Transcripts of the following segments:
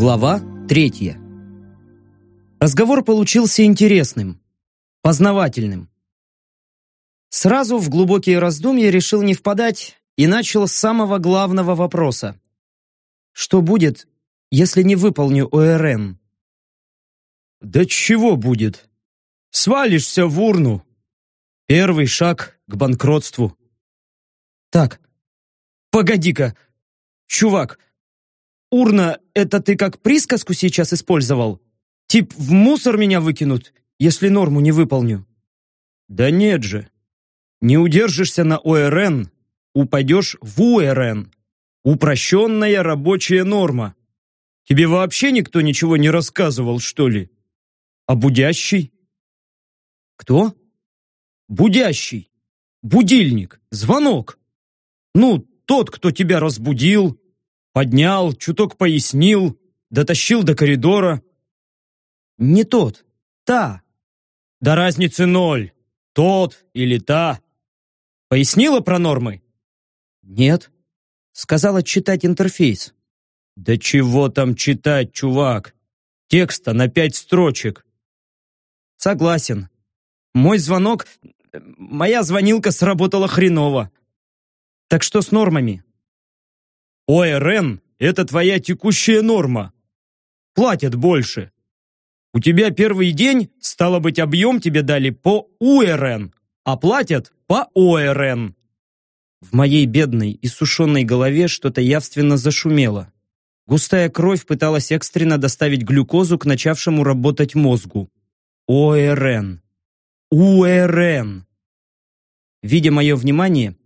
Глава третья. Разговор получился интересным, познавательным. Сразу в глубокие раздумья решил не впадать и начал с самого главного вопроса. Что будет, если не выполню ОРН? Да чего будет? Свалишься в урну. Первый шаг к банкротству. Так, погоди-ка, чувак, Урна, это ты как присказку сейчас использовал? Тип в мусор меня выкинут, если норму не выполню? Да нет же. Не удержишься на ОРН, упадешь в УРН. Упрощенная рабочая норма. Тебе вообще никто ничего не рассказывал, что ли? А будящий? Кто? Будящий. Будильник. Звонок. Ну, тот, кто тебя разбудил, Поднял, чуток пояснил, дотащил до коридора. Не тот, та. Да разницы ноль. Тот или та. Пояснила про нормы? Нет. Сказала читать интерфейс. Да чего там читать, чувак? Текста на пять строчек. Согласен. Мой звонок... Моя звонилка сработала хреново. Так что с нормами? ОРН – это твоя текущая норма. Платят больше. У тебя первый день, стало быть, объем тебе дали по УРН, а платят по ОРН. В моей бедной и сушеной голове что-то явственно зашумело. Густая кровь пыталась экстренно доставить глюкозу к начавшему работать мозгу. ОРН. УРН. Видя мое внимание,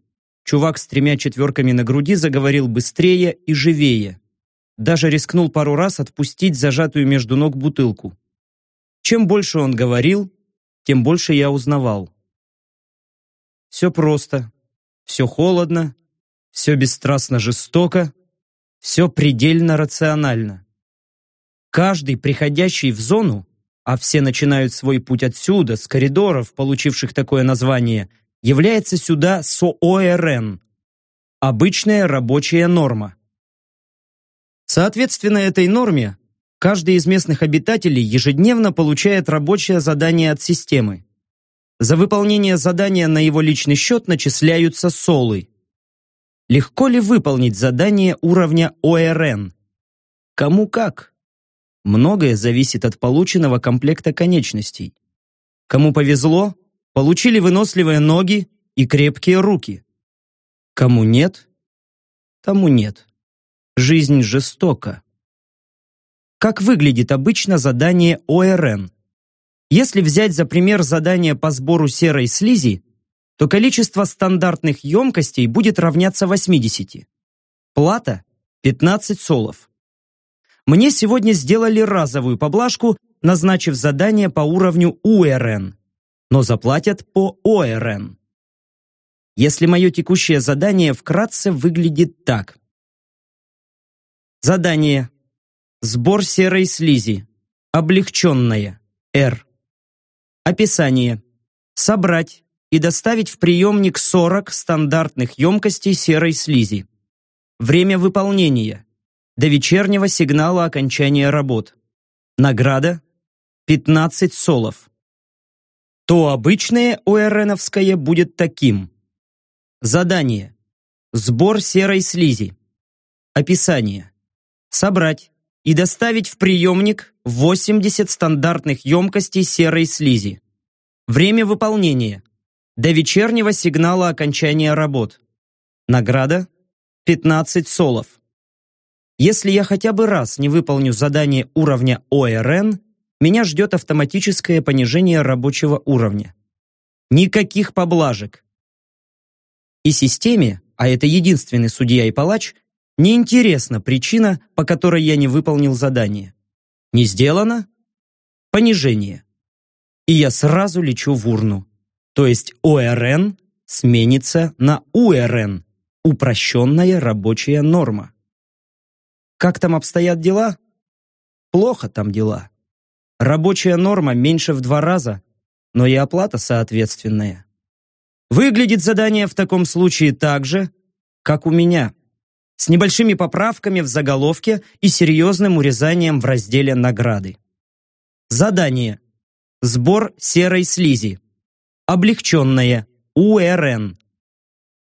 Чувак с тремя четверками на груди заговорил быстрее и живее. Даже рискнул пару раз отпустить зажатую между ног бутылку. Чем больше он говорил, тем больше я узнавал. Все просто, все холодно, все бесстрастно жестоко, все предельно рационально. Каждый, приходящий в зону, а все начинают свой путь отсюда, с коридоров, получивших такое название – является сюда СООРН – обычная рабочая норма. Соответственно этой норме, каждый из местных обитателей ежедневно получает рабочее задание от системы. За выполнение задания на его личный счет начисляются солы. Легко ли выполнить задание уровня ОРН? Кому как? Многое зависит от полученного комплекта конечностей. Кому повезло, получили выносливые ноги и крепкие руки. Кому нет, тому нет. Жизнь жестока. Как выглядит обычно задание ОРН? Если взять за пример задание по сбору серой слизи, то количество стандартных емкостей будет равняться 80. Плата – 15 солов. Мне сегодня сделали разовую поблажку, назначив задание по уровню УРН но заплатят по ОРН. Если мое текущее задание вкратце выглядит так. Задание. Сбор серой слизи. Облегченное. R. Описание. Собрать и доставить в приемник 40 стандартных емкостей серой слизи. Время выполнения. До вечернего сигнала окончания работ. Награда. 15 солов то обычное ОРНовское будет таким. Задание. Сбор серой слизи. Описание. Собрать и доставить в приемник 80 стандартных емкостей серой слизи. Время выполнения. До вечернего сигнала окончания работ. Награда 15 солов. Если я хотя бы раз не выполню задание уровня ОРН, меня ждет автоматическое понижение рабочего уровня. Никаких поблажек. И системе, а это единственный судья и палач, неинтересна причина, по которой я не выполнил задание. Не сделано? Понижение. И я сразу лечу в урну. То есть ОРН сменится на УРН, упрощенная рабочая норма. Как там обстоят дела? Плохо там дела. Рабочая норма меньше в два раза, но и оплата соответственная. Выглядит задание в таком случае так же, как у меня, с небольшими поправками в заголовке и серьезным урезанием в разделе «Награды». Задание. Сбор серой слизи. Облегченное. УРН.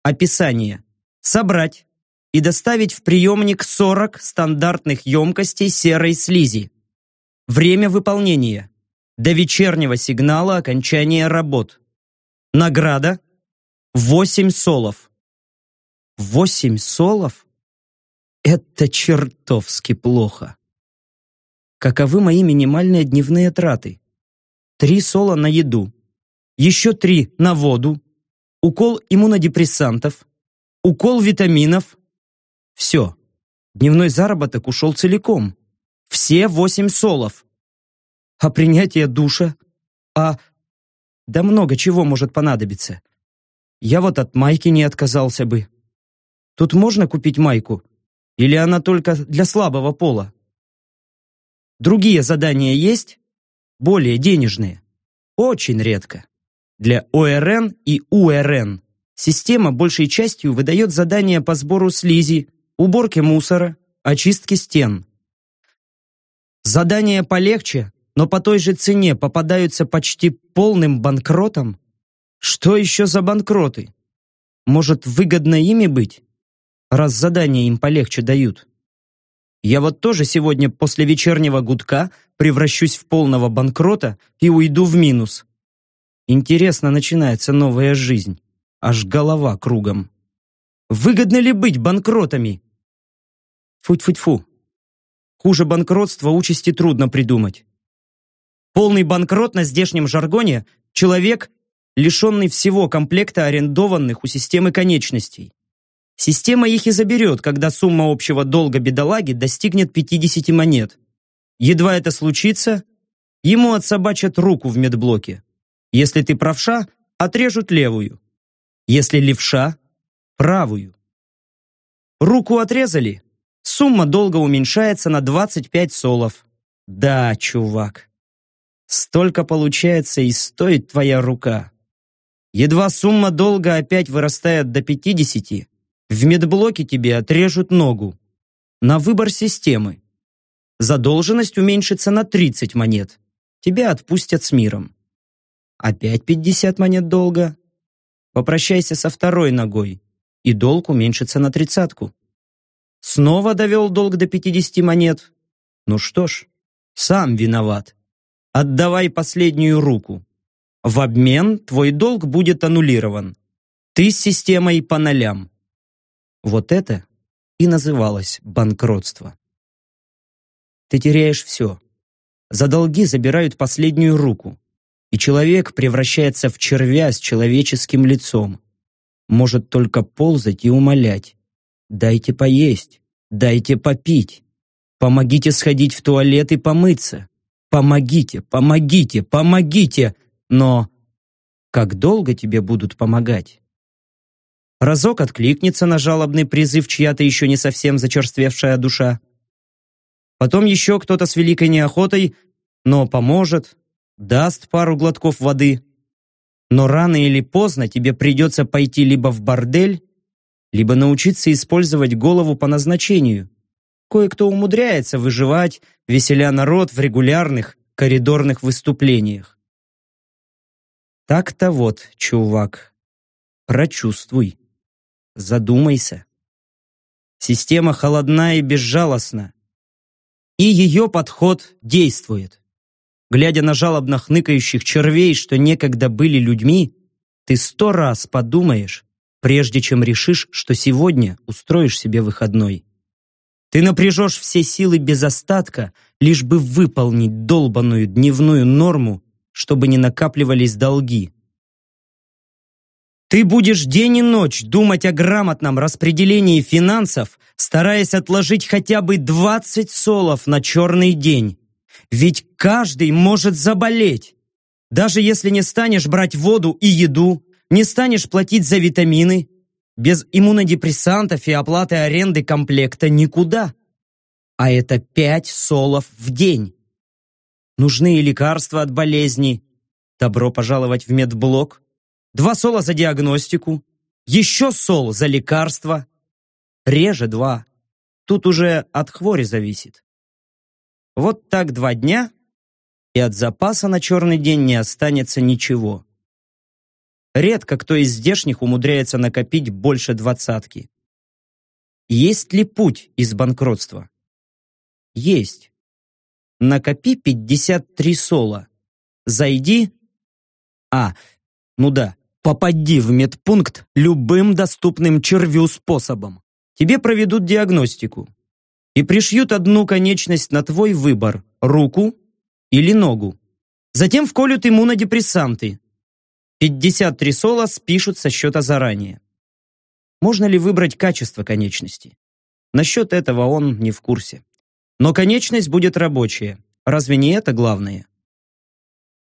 Описание. Собрать и доставить в приемник 40 стандартных емкостей серой слизи. Время выполнения. До вечернего сигнала окончания работ. Награда. 8 солов. 8 солов? Это чертовски плохо. Каковы мои минимальные дневные траты? Три сола на еду, еще три на воду, укол иммунодепрессантов, укол витаминов. Все. Дневной заработок ушел целиком. Все восемь солов. А принятие душа? А... Да много чего может понадобиться. Я вот от майки не отказался бы. Тут можно купить майку? Или она только для слабого пола? Другие задания есть? Более денежные? Очень редко. Для ОРН и УРН система большей частью выдает задания по сбору слизи, уборке мусора, очистке стен. Задания полегче, но по той же цене попадаются почти полным банкротом? Что еще за банкроты? Может, выгодно ими быть? Раз задания им полегче дают. Я вот тоже сегодня после вечернего гудка превращусь в полного банкрота и уйду в минус. Интересно начинается новая жизнь. Аж голова кругом. Выгодно ли быть банкротами? Фу-фу-фу. Хуже банкротства участи трудно придумать. Полный банкрот на здешнем жаргоне – человек, лишенный всего комплекта арендованных у системы конечностей. Система их и заберет, когда сумма общего долга бедолаги достигнет 50 монет. Едва это случится, ему отсобачат руку в медблоке. Если ты правша, отрежут левую. Если левша – правую. Руку отрезали, сумма долга уменьшается на 25 солов. Да, чувак. Столько получается и стоит твоя рука. Едва сумма долга опять вырастает до 50, в медблоке тебе отрежут ногу. На выбор системы. Задолженность уменьшится на 30 монет. Тебя отпустят с миром. Опять 50 монет долга. Попрощайся со второй ногой, и долг уменьшится на тридцатку. Снова довел долг до 50 монет. Ну что ж, сам виноват. Отдавай последнюю руку. В обмен твой долг будет аннулирован. Ты с системой по нолям. Вот это и называлось банкротство. Ты теряешь все. За долги забирают последнюю руку, и человек превращается в червя с человеческим лицом. Может только ползать и умолять. Дайте поесть, дайте попить. Помогите сходить в туалет и помыться. Помогите, помогите, помогите. Но как долго тебе будут помогать? Разок откликнется на жалобный призыв чья-то еще не совсем зачерствевшая душа. Потом еще кто-то с великой неохотой, но поможет, даст пару глотков воды. Но рано или поздно тебе придется пойти либо в бордель, либо научиться использовать голову по назначению. Кое-кто умудряется выживать, веселя народ в регулярных коридорных выступлениях. Так-то вот, чувак, прочувствуй. Задумайся. Система холодна и безжалостна. И ее подход действует. Глядя на жалобно хныкающих червей, что некогда были людьми, ты сто раз подумаешь, прежде чем решишь, что сегодня устроишь себе выходной. Ты напряжешь все силы без остатка, лишь бы выполнить долбанную дневную норму, чтобы не накапливались долги. Ты будешь день и ночь думать о грамотном распределении финансов, стараясь отложить хотя бы 20 солов на черный день. Ведь каждый может заболеть. Даже если не станешь брать воду и еду, не станешь платить за витамины, без иммунодепрессантов и оплаты аренды комплекта никуда. А это 5 солов в день. Нужны лекарства от болезней. Добро пожаловать в медблок. Два сола за диагностику. Еще сол за лекарства. Реже два. Тут уже от хвори зависит. Вот так два дня, и от запаса на черный день не останется ничего. Редко кто из здешних умудряется накопить больше двадцатки. Есть ли путь из банкротства? Есть. Накопи 53 сола. Зайди. А, ну да, попади в медпункт любым доступным червю способом. Тебе проведут диагностику и пришьют одну конечность на твой выбор – руку или ногу. Затем вколют иммунодепрессанты. 53 сола спишут со счета заранее. Можно ли выбрать качество конечности? Насчет этого он не в курсе. Но конечность будет рабочая. Разве не это главное?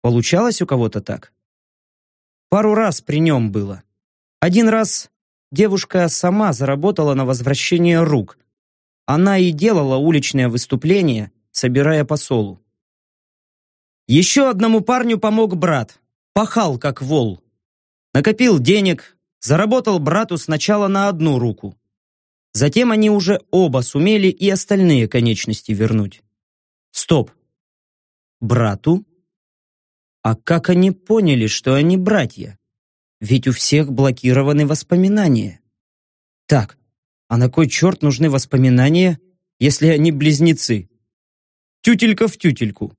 Получалось у кого-то так? Пару раз при нем было. Один раз девушка сама заработала на возвращение рук. Она и делала уличное выступление, собирая посолу. Еще одному парню помог брат. Пахал, как вол. Накопил денег, заработал брату сначала на одну руку. Затем они уже оба сумели и остальные конечности вернуть. Стоп. Брату? А как они поняли, что они братья? Ведь у всех блокированы воспоминания. Так, а на кой черт нужны воспоминания, если они близнецы? Тютелька в тютельку.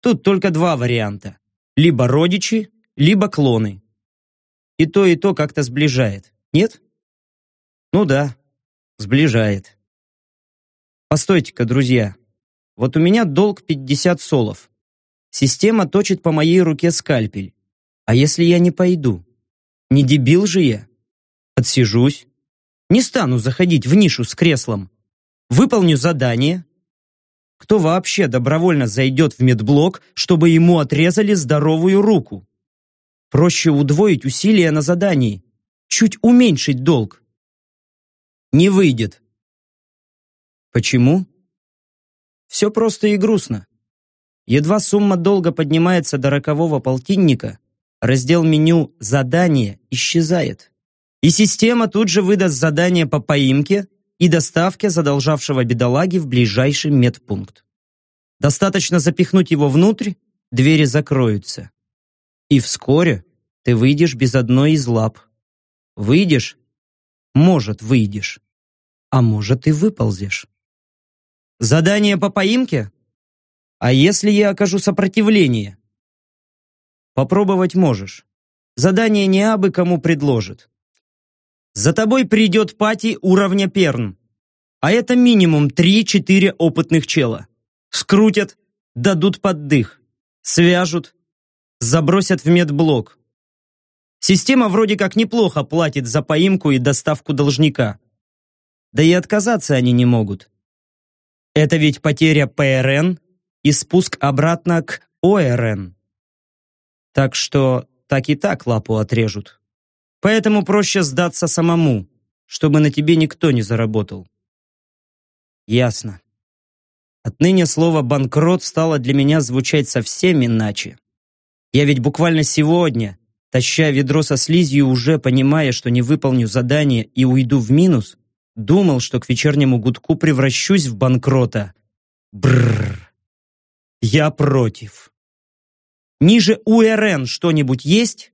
Тут только два варианта. Либо родичи, либо клоны. И то, и то как-то сближает. Нет? Ну да, Сближает. Постойте-ка, друзья. Вот у меня долг 50 солов. Система точит по моей руке скальпель. А если я не пойду? Не дебил же я? Отсижусь. Не стану заходить в нишу с креслом. Выполню задание. Кто вообще добровольно зайдет в медблок, чтобы ему отрезали здоровую руку? Проще удвоить усилия на задании. Чуть уменьшить долг не выйдет. Почему? Все просто и грустно. Едва сумма долга поднимается до рокового полтинника, раздел меню «Задание» исчезает. И система тут же выдаст задание по поимке и доставке задолжавшего бедолаги в ближайший медпункт. Достаточно запихнуть его внутрь, двери закроются. И вскоре ты выйдешь без одной из лап. Выйдешь может, выйдешь, а может и выползешь. Задание по поимке? А если я окажу сопротивление? Попробовать можешь. Задание не абы кому предложит. За тобой придет пати уровня перн. А это минимум 3-4 опытных чела. Скрутят, дадут поддых, свяжут, забросят в медблок. Система вроде как неплохо платит за поимку и доставку должника. Да и отказаться они не могут. Это ведь потеря ПРН и спуск обратно к ОРН. Так что так и так лапу отрежут. Поэтому проще сдаться самому, чтобы на тебе никто не заработал. Ясно. Отныне слово «банкрот» стало для меня звучать совсем иначе. Я ведь буквально сегодня таща ведро со слизью, уже понимая, что не выполню задание и уйду в минус, думал, что к вечернему гудку превращусь в банкрота. Бррр. Я против. Ниже УРН что-нибудь есть?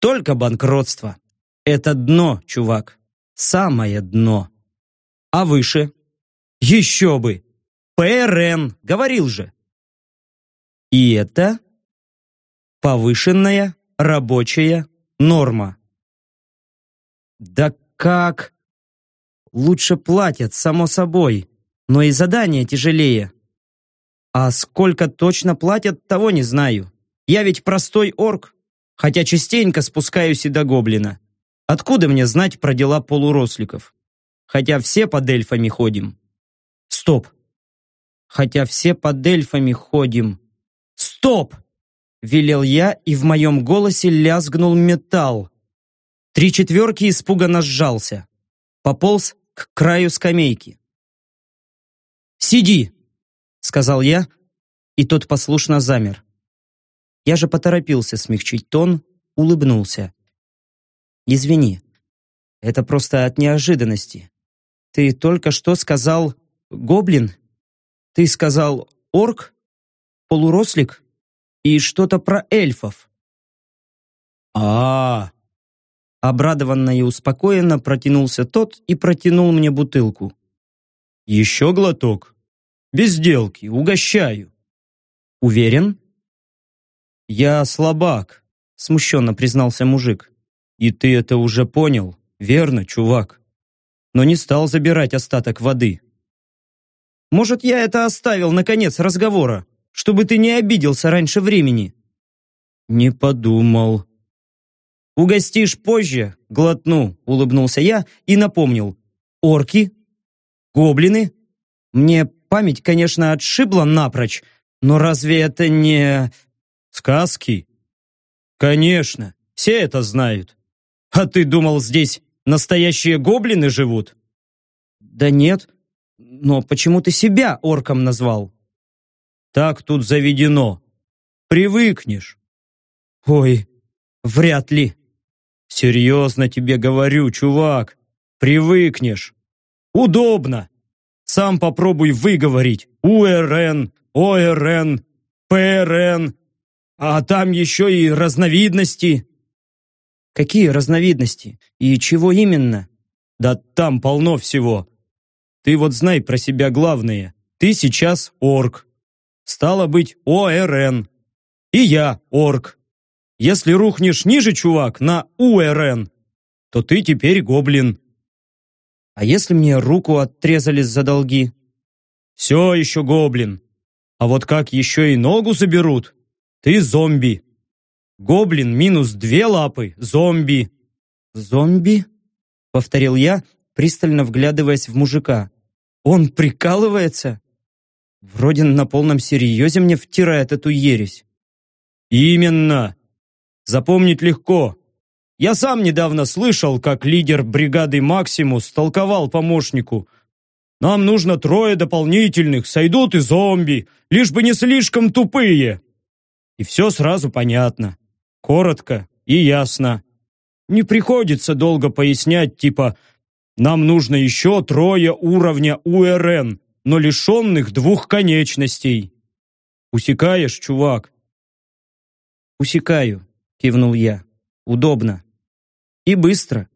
Только банкротство. Это дно, чувак. Самое дно. А выше? Еще бы. ПРН, говорил же. И это повышенная рабочая норма. Да как? Лучше платят, само собой, но и задание тяжелее. А сколько точно платят, того не знаю. Я ведь простой орк, хотя частенько спускаюсь и до гоблина. Откуда мне знать про дела полуросликов? Хотя все под эльфами ходим. Стоп. Хотя все под эльфами ходим. Стоп! Велел я, и в моем голосе лязгнул металл. Три четверки испуганно сжался. Пополз к краю скамейки. «Сиди!» — сказал я, и тот послушно замер. Я же поторопился смягчить тон, улыбнулся. «Извини, это просто от неожиданности. Ты только что сказал «гоблин»? Ты сказал «орк»? «Полурослик»? И что-то про эльфов?» а, -а, -а Обрадованно и успокоенно протянулся тот и протянул мне бутылку. «Еще глоток? Без сделки, угощаю». «Уверен?» «Я слабак», — смущенно признался мужик. «И ты это уже понял, верно, чувак?» Но не стал забирать остаток воды. «Может, я это оставил на конец разговора, чтобы ты не обиделся раньше времени?» «Не подумал», «Угостишь позже?» — глотну, улыбнулся я и напомнил. «Орки? Гоблины? Мне память, конечно, отшибла напрочь, но разве это не...» «Сказки?» «Конечно, все это знают. А ты думал, здесь настоящие гоблины живут?» «Да нет, но почему ты себя орком назвал?» «Так тут заведено. Привыкнешь». «Ой, вряд ли», Серьезно тебе говорю, чувак. Привыкнешь. Удобно. Сам попробуй выговорить. УРН, ОРН, ПРН. А там еще и разновидности. Какие разновидности? И чего именно? Да там полно всего. Ты вот знай про себя главное. Ты сейчас орк. Стало быть, ОРН. И я орк. Если рухнешь ниже, чувак, на УРН, то ты теперь гоблин. А если мне руку отрезали за долги? Все еще гоблин. А вот как еще и ногу заберут, ты зомби. Гоблин минус две лапы, зомби. Зомби? Повторил я, пристально вглядываясь в мужика. Он прикалывается? Вроде на полном серьезе мне втирает эту ересь. Именно. Запомнить легко. Я сам недавно слышал, как лидер бригады «Максимус» толковал помощнику. «Нам нужно трое дополнительных, сойдут и зомби, лишь бы не слишком тупые». И все сразу понятно. Коротко и ясно. Не приходится долго пояснять, типа «Нам нужно еще трое уровня УРН, но лишенных двух конечностей». Усекаешь, чувак? Усекаю кивнул я. Удобно. И быстро.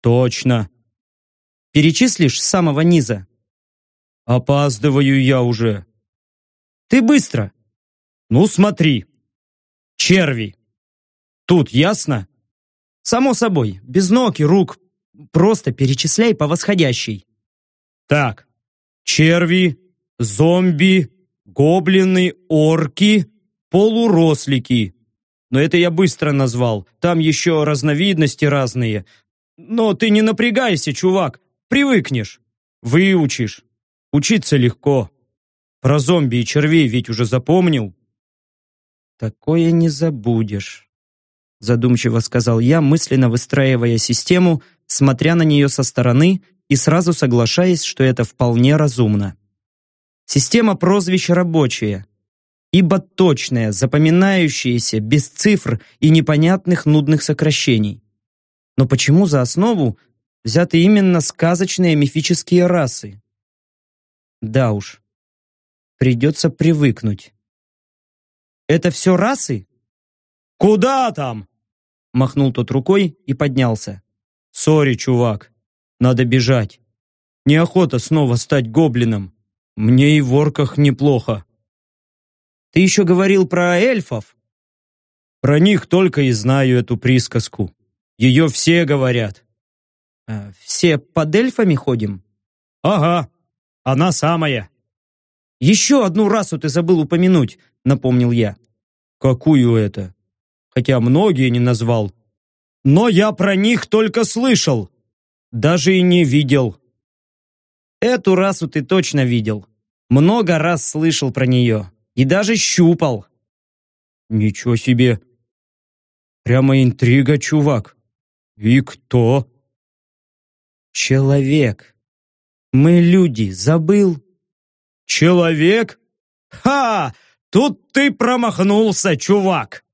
Точно. Перечислишь с самого низа? Опаздываю я уже. Ты быстро. Ну, смотри. Черви. Тут ясно? Само собой, без ног и рук. Просто перечисляй по восходящей. Так. Черви, зомби, гоблины, орки, полурослики. Но это я быстро назвал. Там еще разновидности разные. Но ты не напрягайся, чувак. Привыкнешь. Выучишь. Учиться легко. Про зомби и червей ведь уже запомнил. Такое не забудешь. Задумчиво сказал я, мысленно выстраивая систему, смотря на нее со стороны и сразу соглашаясь, что это вполне разумно. Система прозвищ рабочая ибо точное, запоминающееся, без цифр и непонятных нудных сокращений. Но почему за основу взяты именно сказочные мифические расы? Да уж, придется привыкнуть. Это все расы? Куда там? Махнул тот рукой и поднялся. Сори, чувак, надо бежать. Неохота снова стать гоблином. Мне и в орках неплохо. Ты еще говорил про эльфов. Про них только и знаю эту присказку. Ее все говорят. А, все под эльфами ходим? Ага, она самая. Еще одну расу ты забыл упомянуть, напомнил я. Какую это? Хотя многие не назвал. Но я про них только слышал. Даже и не видел. Эту расу ты точно видел. Много раз слышал про нее и даже щупал. Ничего себе. Прямо интрига, чувак. И кто? Человек. Мы люди, забыл? Человек? Ха! Тут ты промахнулся, чувак!»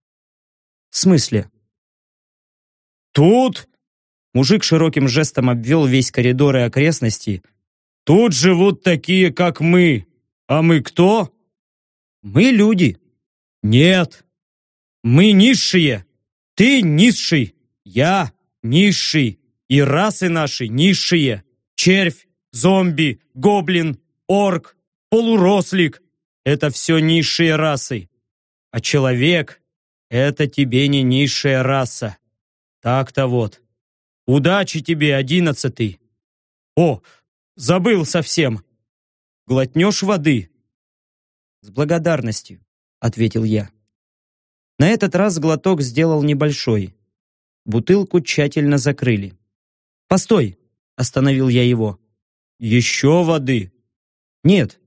«В смысле?» «Тут...» Мужик широким жестом обвел весь коридор и окрестности. «Тут живут такие, как мы. А мы кто?» «Мы люди». «Нет. Мы низшие. Ты низший. Я низший. И расы наши низшие. Червь, зомби, гоблин, орк, полурослик. Это все низшие расы. А человек — это тебе не низшая раса. Так-то вот. Удачи тебе, одиннадцатый. О, забыл совсем. Глотнешь воды? С благодарностью, ответил я. На этот раз глоток сделал небольшой. Бутылку тщательно закрыли. «Постой!» – остановил я его. «Еще воды?» «Нет.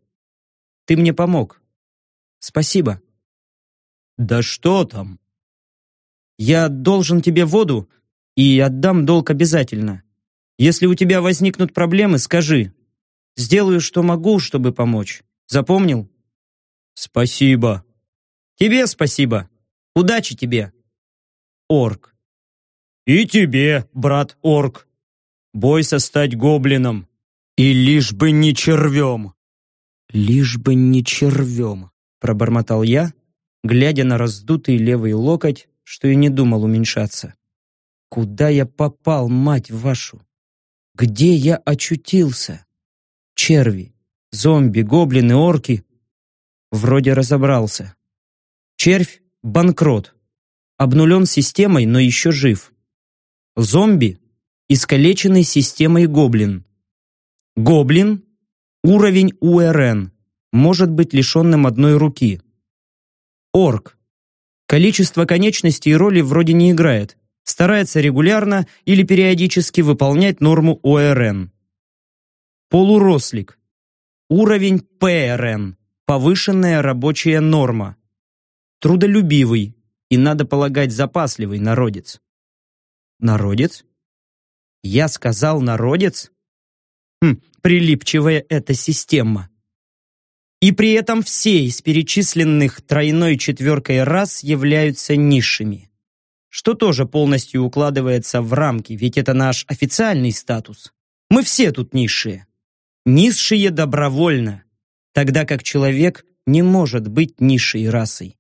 Ты мне помог. Спасибо». «Да что там?» Я должен тебе воду и отдам долг обязательно. Если у тебя возникнут проблемы, скажи. Сделаю, что могу, чтобы помочь. Запомнил? Спасибо. Тебе спасибо. Удачи тебе. Орк. И тебе, брат Орк. Бойся стать гоблином. И лишь бы не червем. Лишь бы не червем, пробормотал я, глядя на раздутый левый локоть, что и не думал уменьшаться. Куда я попал, мать вашу? Где я очутился? Черви, зомби, гоблины, орки. Вроде разобрался. Червь — банкрот. Обнулен системой, но еще жив. Зомби — искалеченный системой гоблин. Гоблин — уровень УРН, может быть лишенным одной руки. Орк Количество конечностей и роли вроде не играет. Старается регулярно или периодически выполнять норму ОРН. Полурослик. Уровень ПРН. Повышенная рабочая норма. Трудолюбивый и, надо полагать, запасливый народец. Народец? Я сказал народец? Хм, прилипчивая эта система. И при этом все из перечисленных тройной четверкой рас являются низшими. Что тоже полностью укладывается в рамки, ведь это наш официальный статус. Мы все тут низшие. Низшие добровольно, тогда как человек не может быть низшей расой.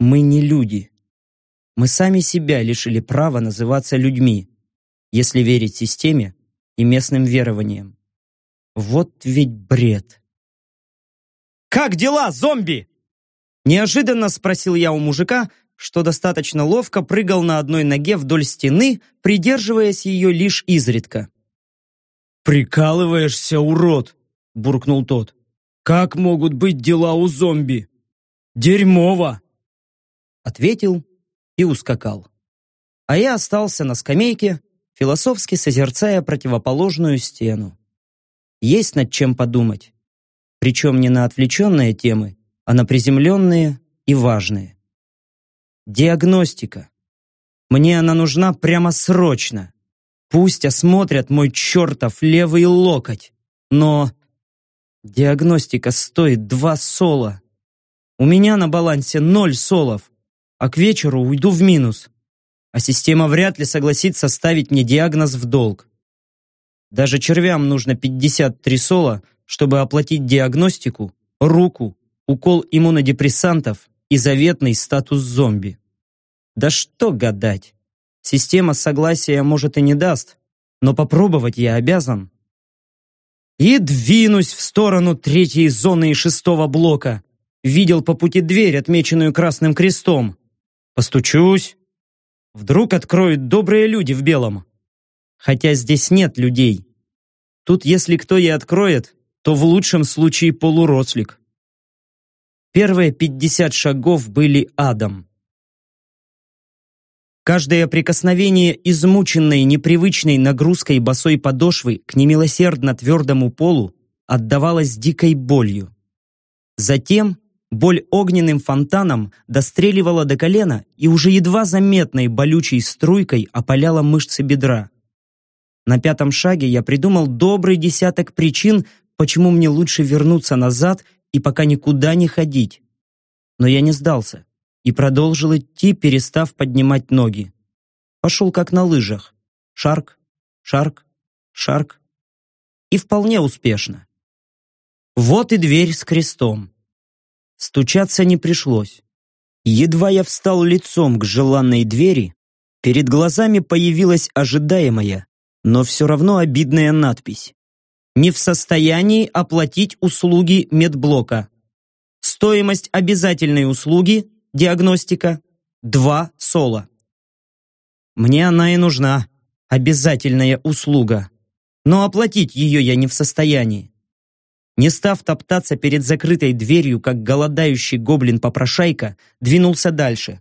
Мы не люди. Мы сами себя лишили права называться людьми, если верить системе и местным верованиям. Вот ведь бред. «Как дела, зомби?» Неожиданно спросил я у мужика, что достаточно ловко прыгал на одной ноге вдоль стены, придерживаясь ее лишь изредка. «Прикалываешься, урод!» – буркнул тот. «Как могут быть дела у зомби? Дерьмово!» Ответил и ускакал. А я остался на скамейке, философски созерцая противоположную стену. Есть над чем подумать причем не на отвлеченные темы, а на приземленные и важные. Диагностика. Мне она нужна прямо срочно. Пусть осмотрят мой чертов левый локоть, но... Диагностика стоит два сола. У меня на балансе ноль солов, а к вечеру уйду в минус. А система вряд ли согласится ставить мне диагноз в долг. Даже червям нужно 53 сола, чтобы оплатить диагностику, руку, укол иммунодепрессантов и заветный статус зомби. Да что гадать. Система согласия может и не даст, но попробовать я обязан. И двинусь в сторону третьей зоны и шестого блока. Видел по пути дверь, отмеченную красным крестом. Постучусь. Вдруг откроют добрые люди в белом. Хотя здесь нет людей. Тут если кто и откроет, то в лучшем случае полурослик. Первые 50 шагов были адом. Каждое прикосновение измученной непривычной нагрузкой босой подошвы к немилосердно твердому полу отдавалось дикой болью. Затем боль огненным фонтаном достреливала до колена и уже едва заметной болючей струйкой опаляла мышцы бедра. На пятом шаге я придумал добрый десяток причин, почему мне лучше вернуться назад и пока никуда не ходить. Но я не сдался и продолжил идти, перестав поднимать ноги. Пошел как на лыжах. Шарк, шарк, шарк. И вполне успешно. Вот и дверь с крестом. Стучаться не пришлось. Едва я встал лицом к желанной двери, перед глазами появилась ожидаемая, но все равно обидная надпись. Не в состоянии оплатить услуги медблока. Стоимость обязательной услуги, диагностика, 2 соло. Мне она и нужна, обязательная услуга. Но оплатить ее я не в состоянии. Не став топтаться перед закрытой дверью, как голодающий гоблин-попрошайка, двинулся дальше.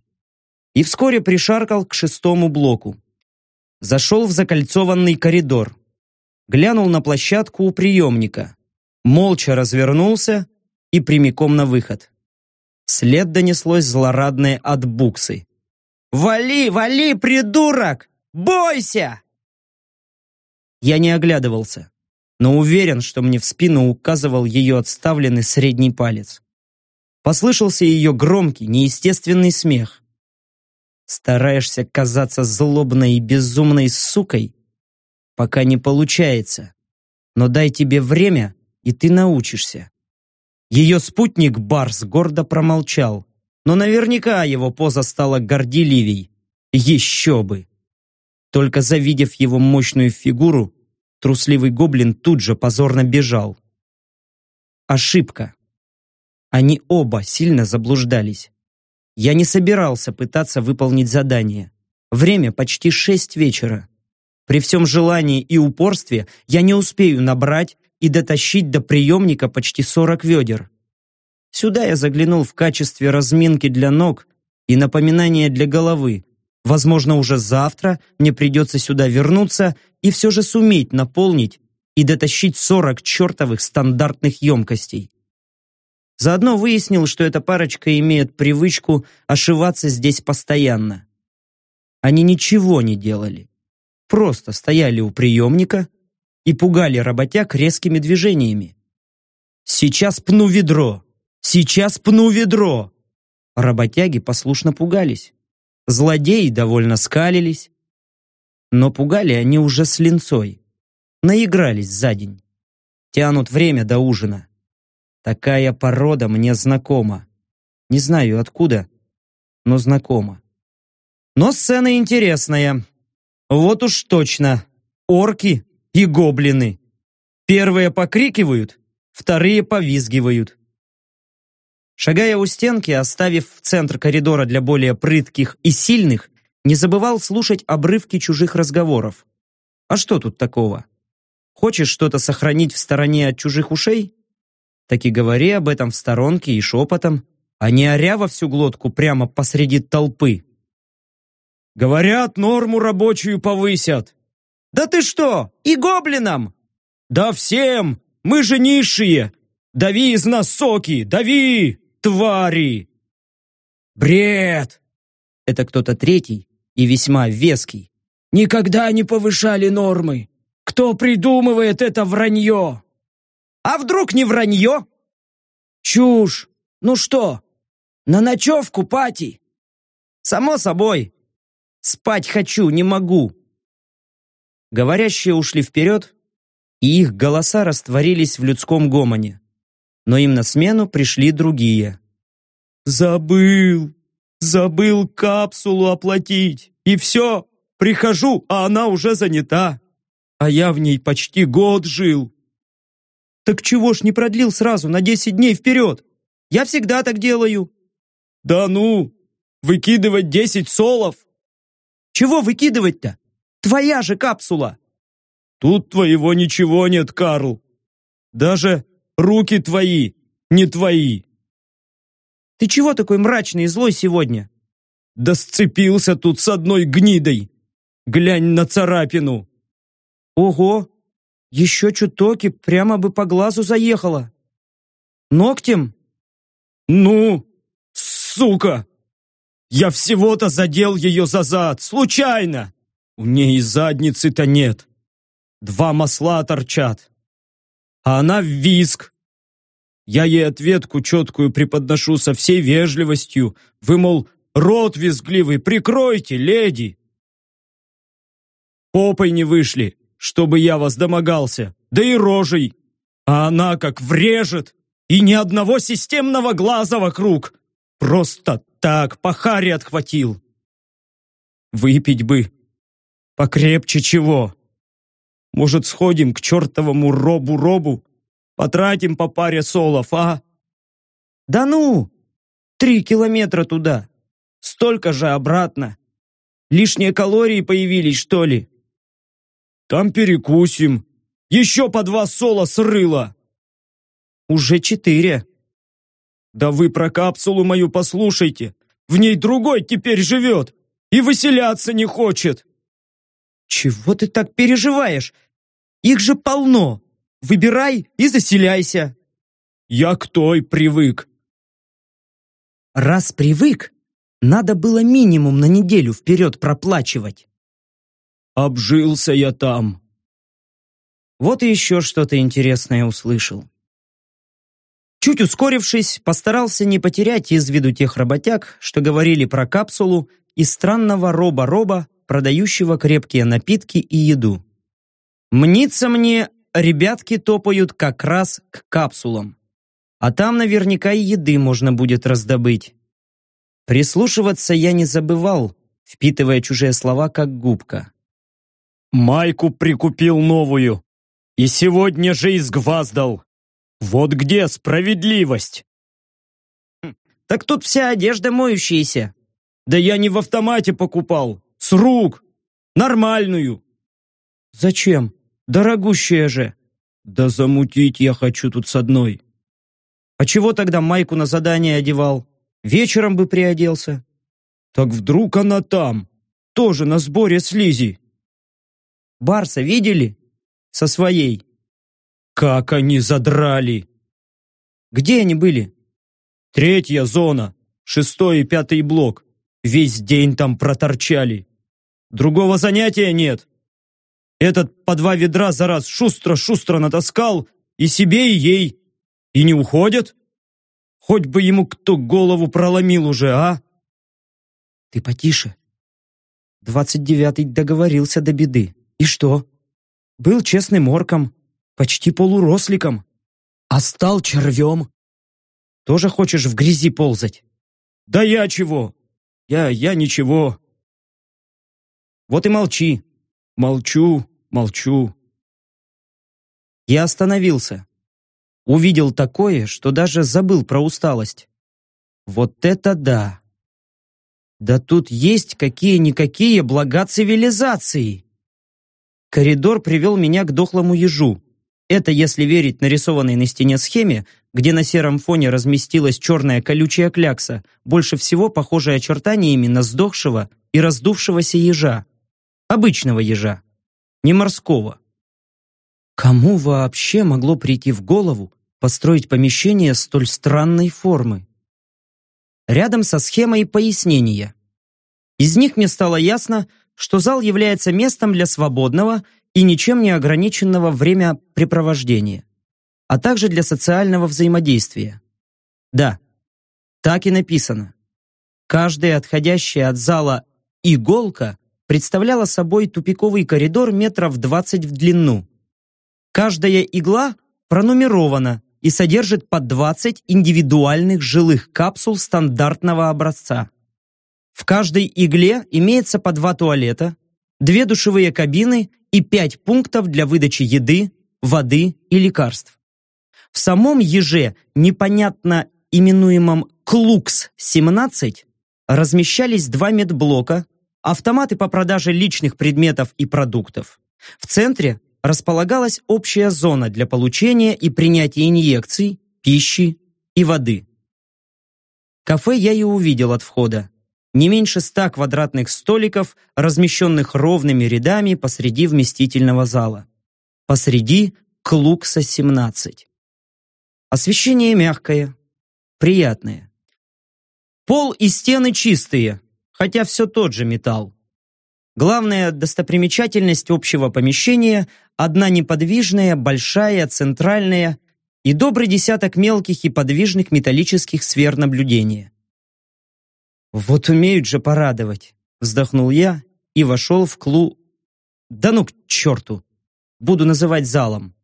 И вскоре пришаркал к шестому блоку. Зашел в закольцованный коридор. Глянул на площадку у приемника. Молча развернулся и прямиком на выход. След донеслось злорадное от буксы. «Вали, вали, придурок! Бойся!» Я не оглядывался но уверен, что мне в спину указывал ее отставленный средний палец. Послышался ее громкий, неестественный смех. Стараешься казаться злобной и безумной сукой, пока не получается. Но дай тебе время, и ты научишься. Ее спутник Барс гордо промолчал, но наверняка его поза стала горделивей. Еще бы! Только завидев его мощную фигуру, Трусливый гоблин тут же позорно бежал. Ошибка. Они оба сильно заблуждались. Я не собирался пытаться выполнить задание. Время почти шесть вечера. При всем желании и упорстве я не успею набрать и дотащить до приемника почти сорок ведер. Сюда я заглянул в качестве разминки для ног и напоминания для головы, Возможно, уже завтра мне придется сюда вернуться и все же суметь наполнить и дотащить 40 чертовых стандартных емкостей. Заодно выяснил, что эта парочка имеет привычку ошиваться здесь постоянно. Они ничего не делали. Просто стояли у приемника и пугали работяг резкими движениями. «Сейчас пну ведро! Сейчас пну ведро!» Работяги послушно пугались. Злодеи довольно скалились, но пугали они уже с линцой. Наигрались за день. Тянут время до ужина. Такая порода мне знакома. Не знаю откуда, но знакома. Но сцена интересная. Вот уж точно. Орки и гоблины. Первые покрикивают, вторые повизгивают. Шагая у стенки, оставив в центр коридора для более прытких и сильных, не забывал слушать обрывки чужих разговоров. А что тут такого? Хочешь что-то сохранить в стороне от чужих ушей? Так и говори об этом в сторонке и шепотом, а не оря во всю глотку прямо посреди толпы. Говорят, норму рабочую повысят. Да ты что, и гоблинам? Да всем! Мы же низшие! Дави из нас соки, дави! Твари!» «Бред!» Это кто-то третий и весьма веский. «Никогда не повышали нормы! Кто придумывает это вранье?» «А вдруг не вранье?» «Чушь! Ну что, на ночевку, пати?» «Само собой. Спать хочу, не могу». Говорящие ушли вперед, и их голоса растворились в людском гомоне но им на смену пришли другие. «Забыл! Забыл капсулу оплатить! И все! Прихожу, а она уже занята! А я в ней почти год жил!» «Так чего ж не продлил сразу на десять дней вперед? Я всегда так делаю!» «Да ну! Выкидывать десять солов!» «Чего выкидывать-то? Твоя же капсула!» «Тут твоего ничего нет, Карл! Даже Руки твои, не твои!» «Ты чего такой мрачный и злой сегодня?» «Да сцепился тут с одной гнидой! Глянь на царапину!» «Ого! Еще чутоки прямо бы по глазу заехала!» «Ногтем?» «Ну, сука! Я всего-то задел ее за зад, случайно! У ней задницы-то нет. Два масла торчат а она виск. Я ей ответку четкую преподношу со всей вежливостью. Вы, мол, рот визгливый, прикройте, леди. Попой не вышли, чтобы я вас домогался, да и рожей. А она как врежет, и ни одного системного глаза вокруг. Просто так по харе отхватил. Выпить бы. Покрепче чего. Может, сходим к чертовому робу-робу? Потратим по паре солов, а? Да ну! Три километра туда. Столько же обратно. Лишние калории появились, что ли? Там перекусим. Еще по два сола срыла. Уже четыре. Да вы про капсулу мою послушайте. В ней другой теперь живет и выселяться не хочет. Чего ты так переживаешь? Их же полно. Выбирай и заселяйся. Я к той привык. Раз привык, надо было минимум на неделю вперед проплачивать. Обжился я там. Вот и еще что-то интересное услышал. Чуть ускорившись, постарался не потерять из виду тех работяг, что говорили про капсулу и странного роба-роба, продающего крепкие напитки и еду. Мнится мне, ребятки топают как раз к капсулам. А там наверняка и еды можно будет раздобыть. Прислушиваться я не забывал, впитывая чужие слова как губка. «Майку прикупил новую, и сегодня же изгваздал. Вот где справедливость?» хм, «Так тут вся одежда моющаяся». «Да я не в автомате покупал, с рук, нормальную». «Зачем? Дорогущая же». «Да замутить я хочу тут с одной». «А чего тогда майку на задание одевал? Вечером бы приоделся». «Так вдруг она там, тоже на сборе слизи». «Барса видели? Со своей». «Как они задрали!» «Где они были?» «Третья зона, шестой и пятый блок. Весь день там проторчали. Другого занятия нет. Этот по два ведра за раз шустро-шустро натаскал и себе, и ей. И не уходят? Хоть бы ему кто голову проломил уже, а? Ты потише. Двадцать девятый договорился до беды. И что? Был честным орком, почти полуросликом. А стал червем. Тоже хочешь в грязи ползать? Да я чего? Я, я ничего. Вот и молчи. Молчу, молчу. Я остановился. Увидел такое, что даже забыл про усталость. Вот это да! Да тут есть какие-никакие блага цивилизации. Коридор привел меня к дохлому ежу. Это если верить нарисованной на стене схеме, где на сером фоне разместилась черная колючая клякса, больше всего похожая очертаниями на сдохшего и раздувшегося ежа. Обычного ежа, не морского. Кому вообще могло прийти в голову построить помещение столь странной формы? Рядом со схемой пояснения. Из них мне стало ясно, что зал является местом для свободного и ничем не ограниченного времяпрепровождения, а также для социального взаимодействия. Да, так и написано. Каждая отходящая от зала иголка представляла собой тупиковый коридор метров 20 в длину. Каждая игла пронумерована и содержит по 20 индивидуальных жилых капсул стандартного образца. В каждой игле имеется по два туалета, две душевые кабины и пять пунктов для выдачи еды, воды и лекарств. В самом еже, непонятно именуемом Клукс-17, размещались два медблока, автоматы по продаже личных предметов и продуктов. В центре располагалась общая зона для получения и принятия инъекций, пищи и воды. Кафе я и увидел от входа не меньше ста квадратных столиков, размещенных ровными рядами посреди вместительного зала. Посреди Клукса-17. Освещение мягкое, приятное. Пол и стены чистые, хотя все тот же металл. Главная достопримечательность общего помещения – одна неподвижная, большая, центральная и добрый десяток мелких и подвижных металлических сфер наблюдения. «Вот умеют же порадовать!» — вздохнул я и вошел в клу... Да ну к черту! Буду называть залом.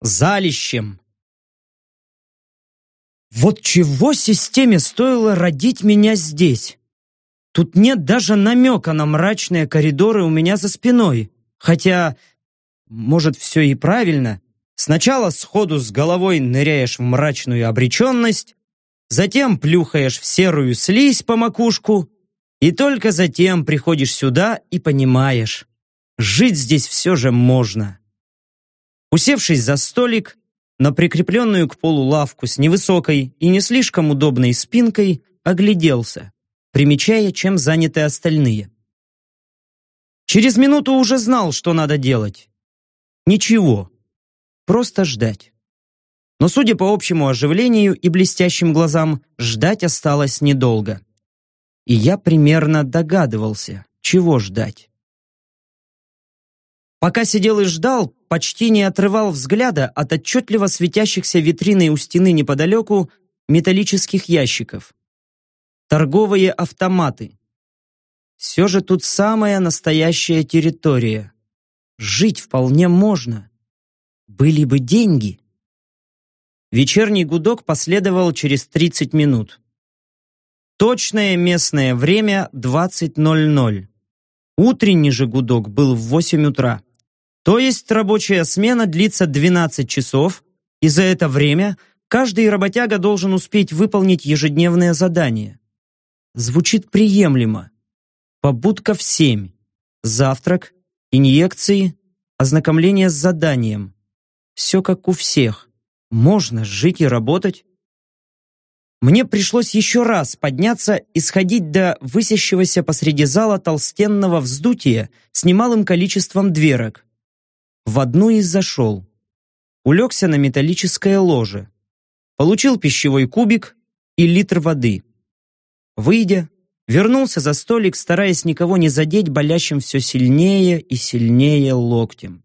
Залищем! Вот чего системе стоило родить меня здесь? Тут нет даже намека на мрачные коридоры у меня за спиной. Хотя, может, все и правильно. Сначала сходу с головой ныряешь в мрачную обреченность, затем плюхаешь в серую слизь по макушку, и только затем приходишь сюда и понимаешь, жить здесь все же можно. Усевшись за столик, на прикрепленную к полу лавку с невысокой и не слишком удобной спинкой, огляделся, примечая, чем заняты остальные. Через минуту уже знал, что надо делать. Ничего, просто ждать. Но, судя по общему оживлению и блестящим глазам, ждать осталось недолго. И я примерно догадывался, чего ждать. Пока сидел и ждал, почти не отрывал взгляда от отчетливо светящихся витриной у стены неподалеку металлических ящиков. Торговые автоматы. Все же тут самая настоящая территория. Жить вполне можно. Были бы деньги. Вечерний гудок последовал через 30 минут. Точное местное время 20.00. Утренний же гудок был в 8 утра. То есть рабочая смена длится 12 часов, и за это время каждый работяга должен успеть выполнить ежедневное задание. Звучит приемлемо. Побудка в 7. Завтрак, инъекции, ознакомление с заданием. Все как у всех. Можно жить и работать. Мне пришлось еще раз подняться и сходить до высящегося посреди зала толстенного вздутия с немалым количеством дверок. В одну из зашел. Улегся на металлическое ложе. Получил пищевой кубик и литр воды. Выйдя, вернулся за столик, стараясь никого не задеть болящим все сильнее и сильнее локтем.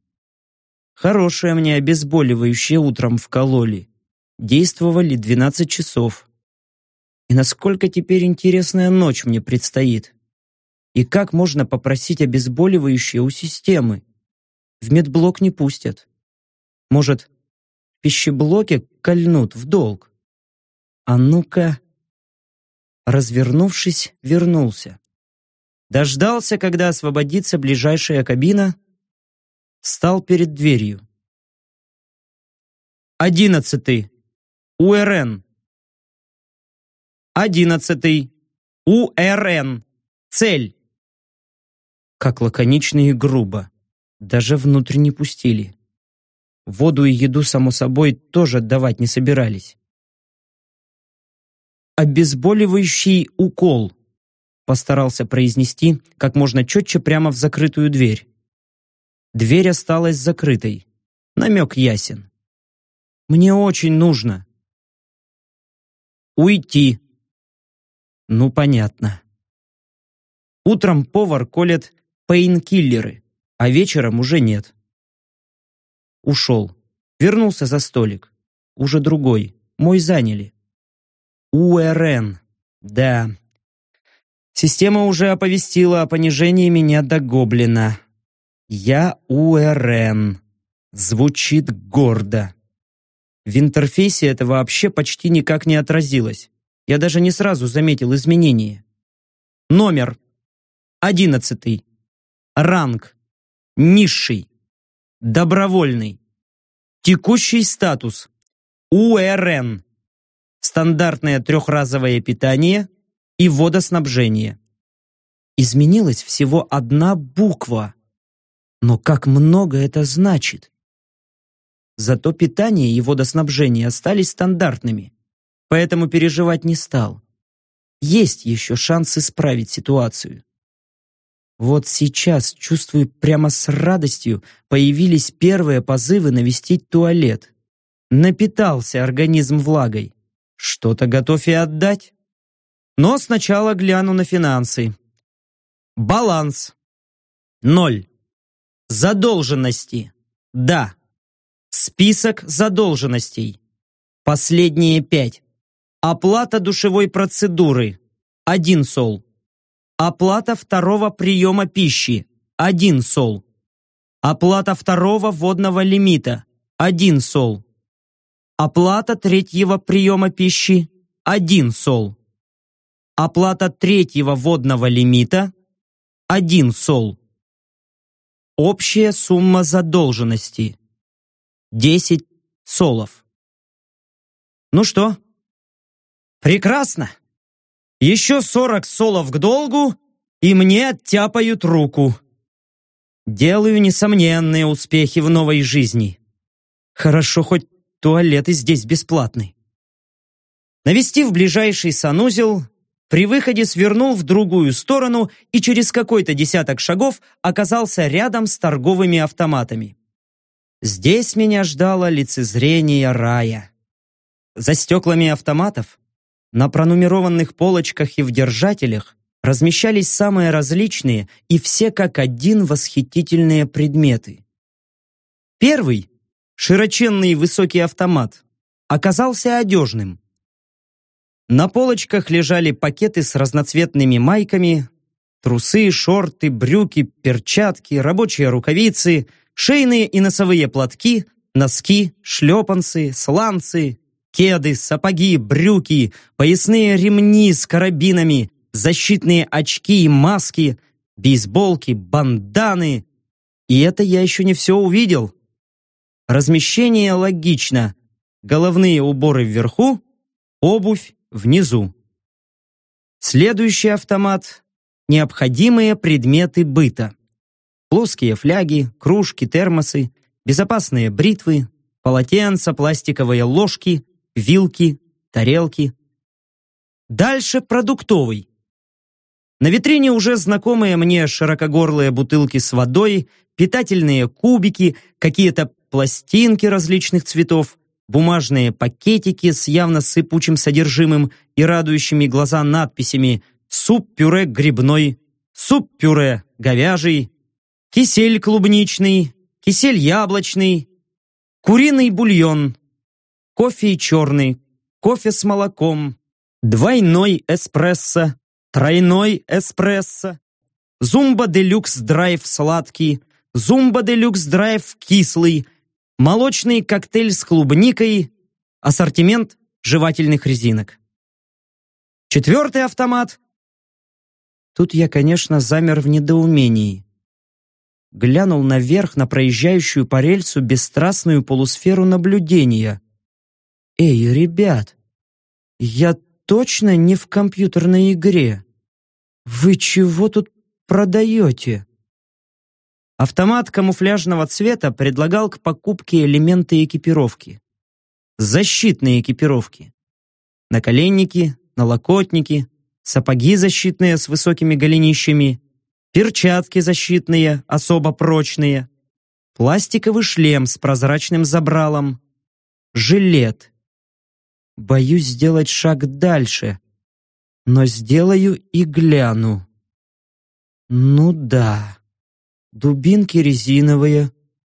Хорошее мне обезболивающее утром вкололи. Действовали 12 часов. И насколько теперь интересная ночь мне предстоит. И как можно попросить обезболивающее у системы? В медблок не пустят. Может, в пищеблоке кольнут в долг? А ну-ка... Развернувшись, вернулся. Дождался, когда освободится ближайшая кабина, стал перед дверью. Одиннадцатый. УРН. Одиннадцатый. УРН. Цель. Как лаконично и грубо. Даже внутрь не пустили. Воду и еду, само собой, тоже давать не собирались. «Обезболивающий укол», постарался произнести как можно четче прямо в закрытую дверь. Дверь осталась закрытой. Намек ясен. «Мне очень нужно». «Уйти». Ну, понятно. Утром повар колет пейнкиллеры а вечером уже нет. Ушел. Вернулся за столик. Уже другой. Мой заняли. УРН. Да. Система уже оповестила о понижении меня до гоблина. Я УРН. Звучит гордо. В интерфейсе это вообще почти никак не отразилось. Я даже не сразу заметил изменения. Номер. Одиннадцатый. Ранг. Низший. Добровольный. Текущий статус. УРН. Стандартное трехразовое питание и водоснабжение. Изменилась всего одна буква. Но как много это значит? Зато питание и водоснабжение остались стандартными, поэтому переживать не стал. Есть еще шанс исправить ситуацию. Вот сейчас, чувствую, прямо с радостью появились первые позывы навестить туалет. Напитался организм влагой. Что-то готов и отдать. Но сначала гляну на финансы. Баланс. Ноль. Задолженности. Да. Список задолженностей. Последние пять. Оплата душевой процедуры – 1 сол. Оплата второго приема пищи – 1 сол. Оплата второго водного лимита – 1 сол. Оплата третьего приема пищи – 1 сол. Оплата третьего водного лимита – 1 сол. Общая сумма задолженности – 10 солов. Ну что? Прекрасно. Еще 40 солов к долгу, и мне оттяпают руку. Делаю несомненные успехи в новой жизни. Хорошо, хоть туалеты здесь бесплатны. Навестив ближайший санузел, при выходе свернул в другую сторону и через какой-то десяток шагов оказался рядом с торговыми автоматами. Здесь меня ждало лицезрение рая. За стеклами автоматов, на пронумерованных полочках и в держателях размещались самые различные и все как один восхитительные предметы. Первый, широченный высокий автомат, оказался одежным. На полочках лежали пакеты с разноцветными майками, трусы, шорты, брюки, перчатки, рабочие рукавицы, шейные и носовые платки, носки, шлепанцы, сланцы, кеды, сапоги, брюки, поясные ремни с карабинами, защитные очки и маски, бейсболки, банданы. И это я еще не все увидел. Размещение логично. Головные уборы вверху, обувь внизу. Следующий автомат – необходимые предметы быта. Плоские фляги, кружки, термосы, безопасные бритвы, полотенца, пластиковые ложки, вилки, тарелки. Дальше продуктовый. На витрине уже знакомые мне широкогорлые бутылки с водой, питательные кубики, какие-то пластинки различных цветов, бумажные пакетики с явно сыпучим содержимым и радующими глаза надписями «Суп-пюре грибной», «Суп-пюре говяжий», «Кисель клубничный», «Кисель яблочный», «Куриный бульон», «Кофе черный», «Кофе с молоком», «Двойной эспрессо», «Тройной эспрессо», «Зумба Делюкс Драйв сладкий», «Зумба Делюкс Драйв кислый», молочный коктейль с клубникой, ассортимент жевательных резинок. Четвертый автомат. Тут я, конечно, замер в недоумении. Глянул наверх на проезжающую по рельсу бесстрастную полусферу наблюдения. «Эй, ребят, я точно не в компьютерной игре. Вы чего тут продаете?» Автомат камуфляжного цвета предлагал к покупке элементы экипировки. Защитные экипировки. Наколенники, налокотники, сапоги защитные с высокими голенищами, перчатки защитные, особо прочные, пластиковый шлем с прозрачным забралом, жилет. Боюсь сделать шаг дальше, но сделаю и гляну. Ну да дубинки резиновые,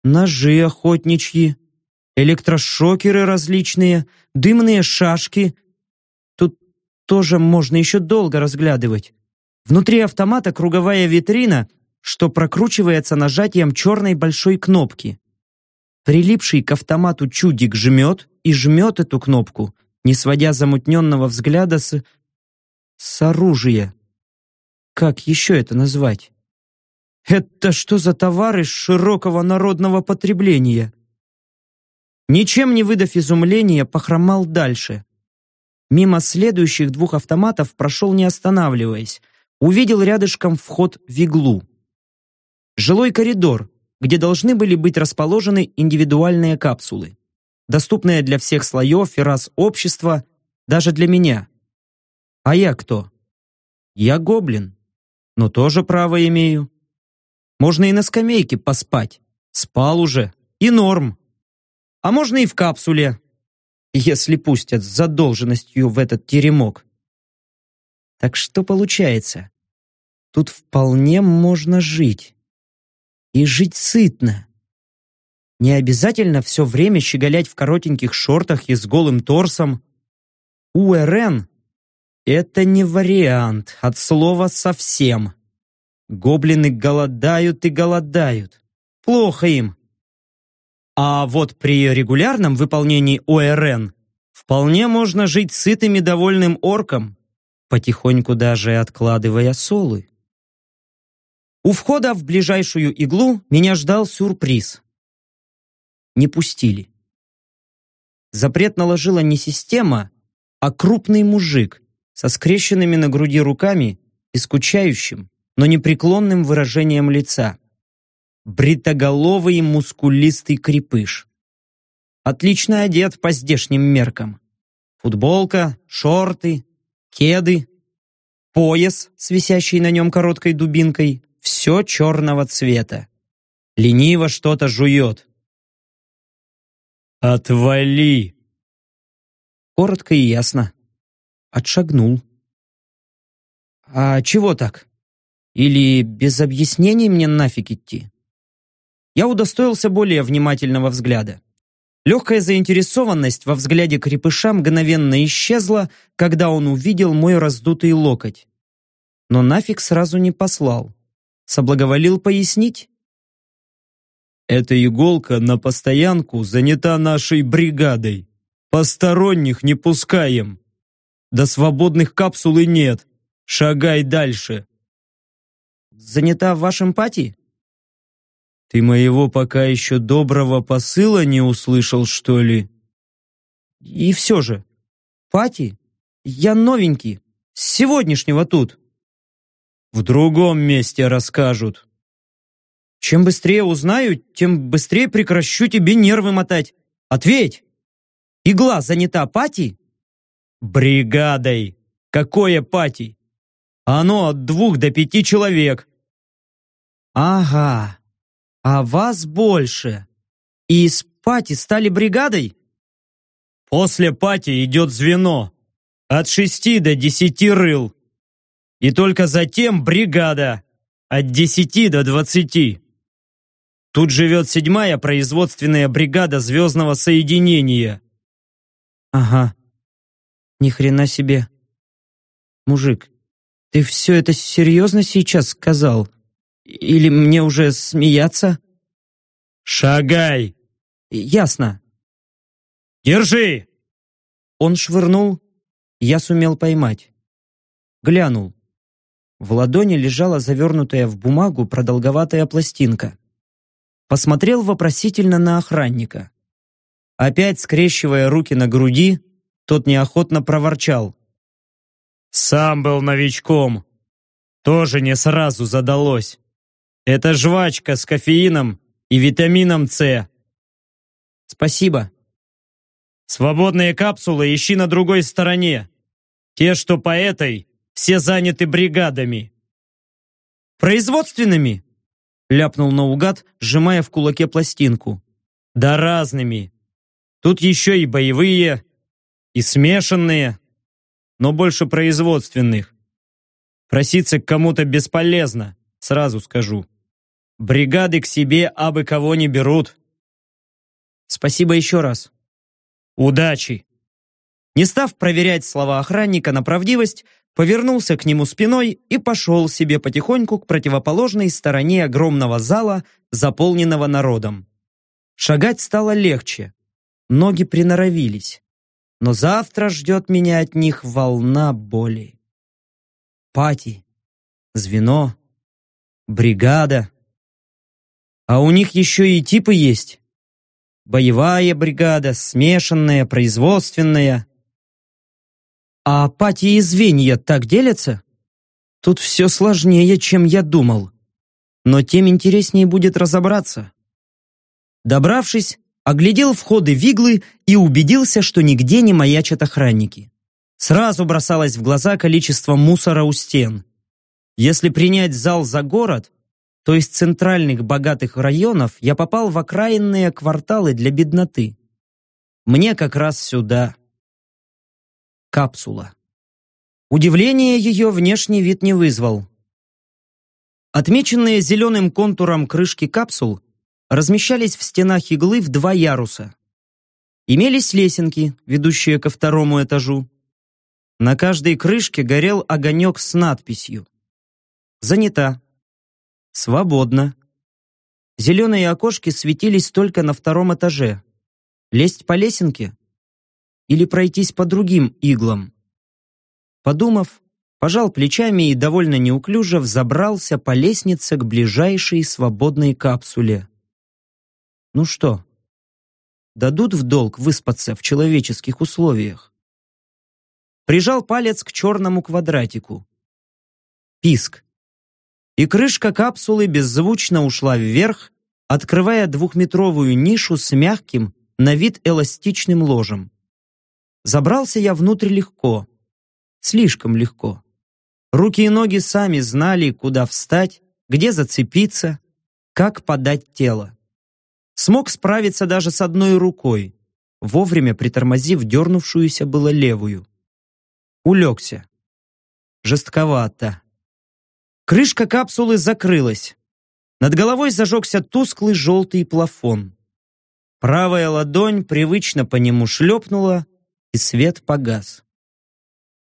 ножи охотничьи, электрошокеры различные, дымные шашки. Тут тоже можно еще долго разглядывать. Внутри автомата круговая витрина, что прокручивается нажатием черной большой кнопки. Прилипший к автомату чудик жмет и жмет эту кнопку, не сводя замутненного взгляда с... с оружия. Как еще это назвать? Это что за товары широкого народного потребления? Ничем не выдав изумления, похромал дальше. Мимо следующих двух автоматов прошел не останавливаясь. Увидел рядышком вход в иглу. Жилой коридор, где должны были быть расположены индивидуальные капсулы, доступные для всех слоев и рас общества, даже для меня. А я кто? Я гоблин, но тоже право имею. Можно и на скамейке поспать. Спал уже. И норм. А можно и в капсуле, если пустят с задолженностью в этот теремок. Так что получается? Тут вполне можно жить. И жить сытно. Не обязательно все время щеголять в коротеньких шортах и с голым торсом. УРН — это не вариант, от слова совсем. Гоблины голодают и голодают. Плохо им. А вот при регулярном выполнении ОРН вполне можно жить сытым и довольным орком, потихоньку даже откладывая солы. У входа в ближайшую иглу меня ждал сюрприз. Не пустили. Запрет наложила не система, а крупный мужик со скрещенными на груди руками и скучающим, но непреклонным выражением лица. Бритоголовый мускулистый крепыш. Отлично одет по здешним меркам. Футболка, шорты, кеды, пояс с висящей на нем короткой дубинкой, все черного цвета. Лениво что-то жует. «Отвали!» Коротко и ясно. Отшагнул. «А чего так? Или без объяснений мне нафиг идти?» Я удостоился более внимательного взгляда. Легкая заинтересованность во взгляде крепыша мгновенно исчезла, когда он увидел мой раздутый локоть. Но нафиг сразу не послал. Соблаговолил пояснить? «Эта иголка на постоянку занята нашей бригадой. Посторонних не пускаем. До свободных капсул и нет. Шагай дальше». «Занята в вашем пати?» Ты моего пока еще доброго посыла не услышал, что ли? И все же, Пати, я новенький, с сегодняшнего тут. В другом месте расскажут. Чем быстрее узнаю, тем быстрее прекращу тебе нервы мотать. Ответь! Игла занята Пати? Бригадой. Какое Пати? Оно от двух до пяти человек. Ага, а вас больше. И с пати стали бригадой? После пати идет звено. От шести до десяти рыл. И только затем бригада. От десяти до двадцати. Тут живет седьмая производственная бригада звездного соединения. Ага. Ни хрена себе. Мужик, ты все это серьезно сейчас сказал? Или мне уже смеяться? Шагай! Ясно. Держи! Он швырнул, я сумел поймать. Глянул. В ладони лежала завернутая в бумагу продолговатая пластинка. Посмотрел вопросительно на охранника. Опять скрещивая руки на груди, тот неохотно проворчал. «Сам был новичком. Тоже не сразу задалось. Это жвачка с кофеином и витамином С. Спасибо. Свободные капсулы ищи на другой стороне. Те, что по этой, все заняты бригадами. Производственными? Ляпнул наугад, сжимая в кулаке пластинку. Да разными. Тут еще и боевые, и смешанные, но больше производственных. Проситься к кому-то бесполезно, сразу скажу. Бригады к себе абы кого не берут. Спасибо еще раз. Удачи. Не став проверять слова охранника на правдивость, повернулся к нему спиной и пошел себе потихоньку к противоположной стороне огромного зала, заполненного народом. Шагать стало легче. Ноги приноровились. Но завтра ждет меня от них волна боли. Пати, звено, бригада. А у них еще и типы есть. Боевая бригада, смешанная, производственная. А пати и звенья так делятся? Тут все сложнее, чем я думал. Но тем интереснее будет разобраться. Добравшись, оглядел входы виглы и убедился, что нигде не маячат охранники. Сразу бросалось в глаза количество мусора у стен. Если принять зал за город, то из центральных богатых районов я попал в окраинные кварталы для бедноты. Мне как раз сюда. Капсула. Удивление ее внешний вид не вызвал. Отмеченные зеленым контуром крышки капсул размещались в стенах иглы в два яруса. Имелись лесенки, ведущие ко второму этажу. На каждой крышке горел огонек с надписью «Занята», «Свободно». Зеленые окошки светились только на втором этаже. Лезть по лесенке? Или пройтись по другим иглам? Подумав, пожал плечами и довольно неуклюже взобрался по лестнице к ближайшей свободной капсуле. Ну что, дадут в долг выспаться в человеческих условиях. Прижал палец к черному квадратику. Писк. И крышка капсулы беззвучно ушла вверх, открывая двухметровую нишу с мягким, на вид эластичным ложем. Забрался я внутрь легко. Слишком легко. Руки и ноги сами знали, куда встать, где зацепиться, как подать тело. Смог справиться даже с одной рукой, вовремя притормозив дернувшуюся было левую. Улегся. Жестковато. Крышка капсулы закрылась. Над головой зажегся тусклый желтый плафон. Правая ладонь привычно по нему шлепнула, и свет погас.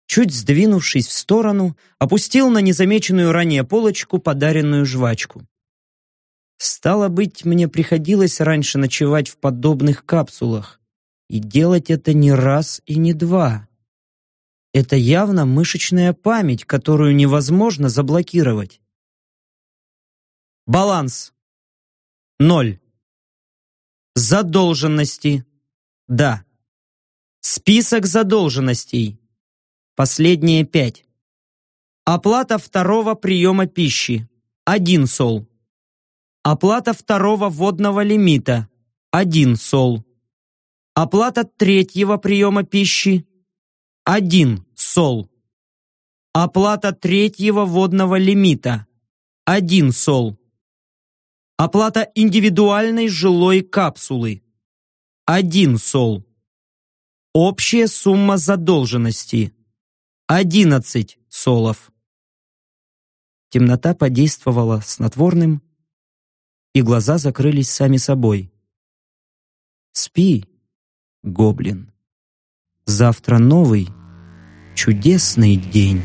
Чуть сдвинувшись в сторону, опустил на незамеченную ранее полочку подаренную жвачку. Стало быть, мне приходилось раньше ночевать в подобных капсулах. И делать это не раз и не два. Это явно мышечная память, которую невозможно заблокировать. Баланс. Ноль. Задолженности. Да. Список задолженностей. Последние пять. Оплата второго приема пищи. Один сол. Оплата второго водного лимита – 1 сол. Оплата третьего приема пищи – 1 сол. Оплата третьего водного лимита – 1 сол. Оплата индивидуальной жилой капсулы – 1 сол. Общая сумма задолженности – 11 солов. Темнота подействовала снотворным, и глаза закрылись сами собой. Спи, гоблин. Завтра новый чудесный день.